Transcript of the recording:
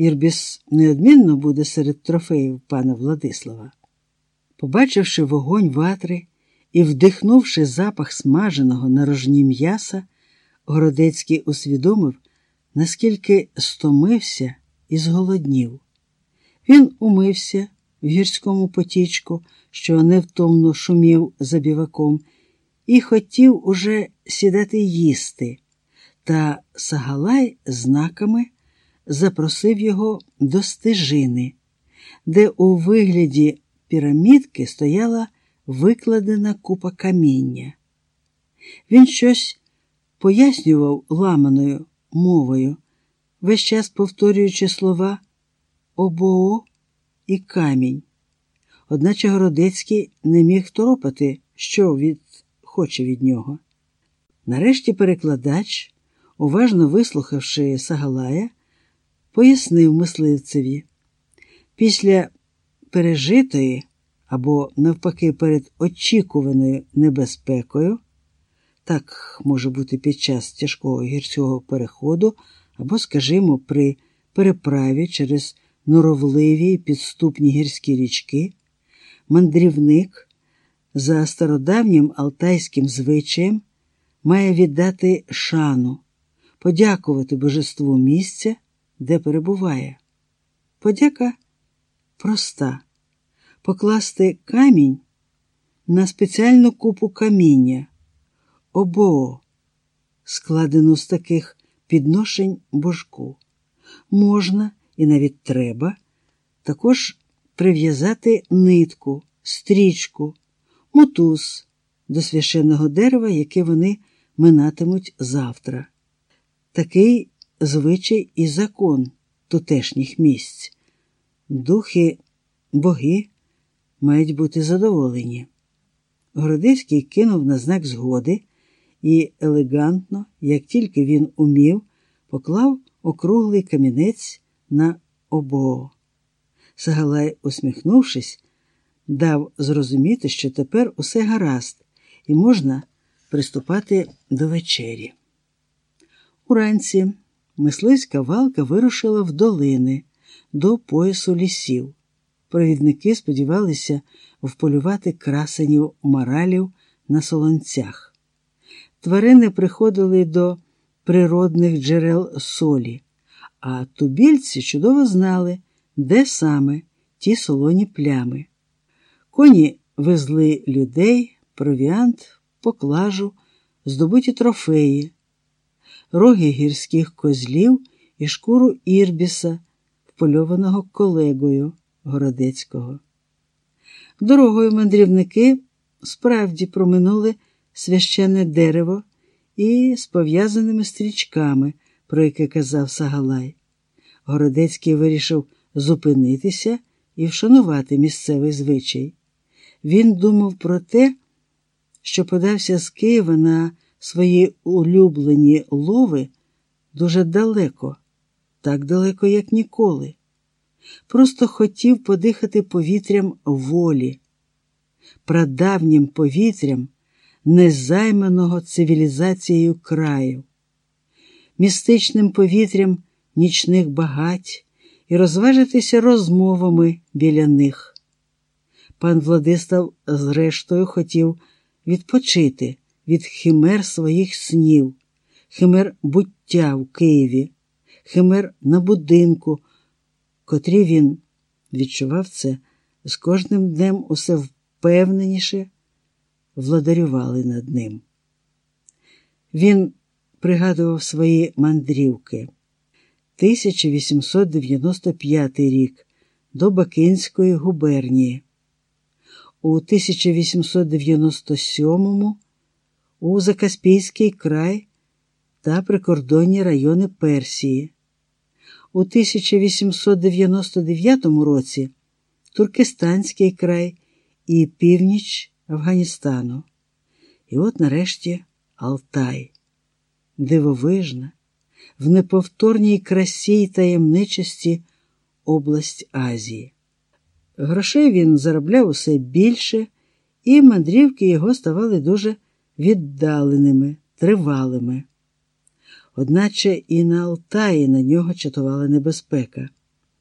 Ірбіс неодмінно буде серед трофеїв пана Владислава. Побачивши вогонь ватри і вдихнувши запах смаженого на рожні м'яса, Городецький усвідомив, наскільки стомився і зголоднів. Він умився в гірському потічку, що невтомно шумів за біваком, і хотів уже сідати їсти, та Сагалай знаками запросив його до стежини, де у вигляді пірамідки стояла викладена купа каміння. Він щось пояснював ламаною мовою, весь час повторюючи слова обоо і камінь. Одначе Городецький не міг торопати, що від... хоче від нього. Нарешті перекладач, уважно вислухавши Сагалая, пояснив мисливцеві. Після пережитої або, навпаки, перед очікуваною небезпекою, так може бути під час тяжкого гірського переходу, або, скажімо, при переправі через норовливі підступні гірські річки, мандрівник за стародавнім алтайським звичаєм має віддати шану, подякувати божеству місця, де перебуває. Подяка проста покласти камінь на спеціальну купу каміння, обоо, складену з таких підношень божку. Можна і навіть треба також прив'язати нитку, стрічку, мотуз до священного дерева, яке вони минатимуть завтра. Такий звичай і закон тутешніх місць. Духи, боги мають бути задоволені. Городиський кинув на знак згоди і елегантно, як тільки він умів, поклав округлий камінець на обоо. Сагалай, усміхнувшись, дав зрозуміти, що тепер усе гаразд, і можна приступати до вечері. Уранці мисливська валка вирушила в долини до поясу лісів. Провідники сподівалися вполювати красенів моралів на солонцях. Тварини приходили до природних джерел солі, а тубільці чудово знали, де саме ті солоні плями. Коні везли людей, провіант, поклажу, здобуті трофеї, роги гірських козлів і шкуру ірбіса, впольованого колегою. Городецького. Дорогою мандрівники справді проминули священне дерево і з пов'язаними стрічками, про яке казав Сагалай. Городецький вирішив зупинитися і вшанувати місцевий звичай. Він думав про те, що подався з Києва на свої улюблені лови дуже далеко, так далеко, як ніколи просто хотів подихати повітрям волі, прадавнім повітрям незайманого цивілізацією краю, містичним повітрям нічних багать і розважитися розмовами біля них. Пан Владислав, зрештою, хотів відпочити від химер своїх снів, химер буття в Києві, химер на будинку котрі він відчував це, з кожним днем усе впевненіше владарювали над ним. Він пригадував свої мандрівки. 1895 рік до Бакинської губернії. У 1897 у Закаспійський край та прикордонні райони Персії у 1899 році Туркестанський край і північ Афганістану. І от нарешті Алтай, дивовижна, в неповторній красі й таємничості область Азії. Грошей він заробляв усе більше, і мандрівки його ставали дуже віддаленими, тривалими. Одначе і на Алтаї на нього чатувала небезпека.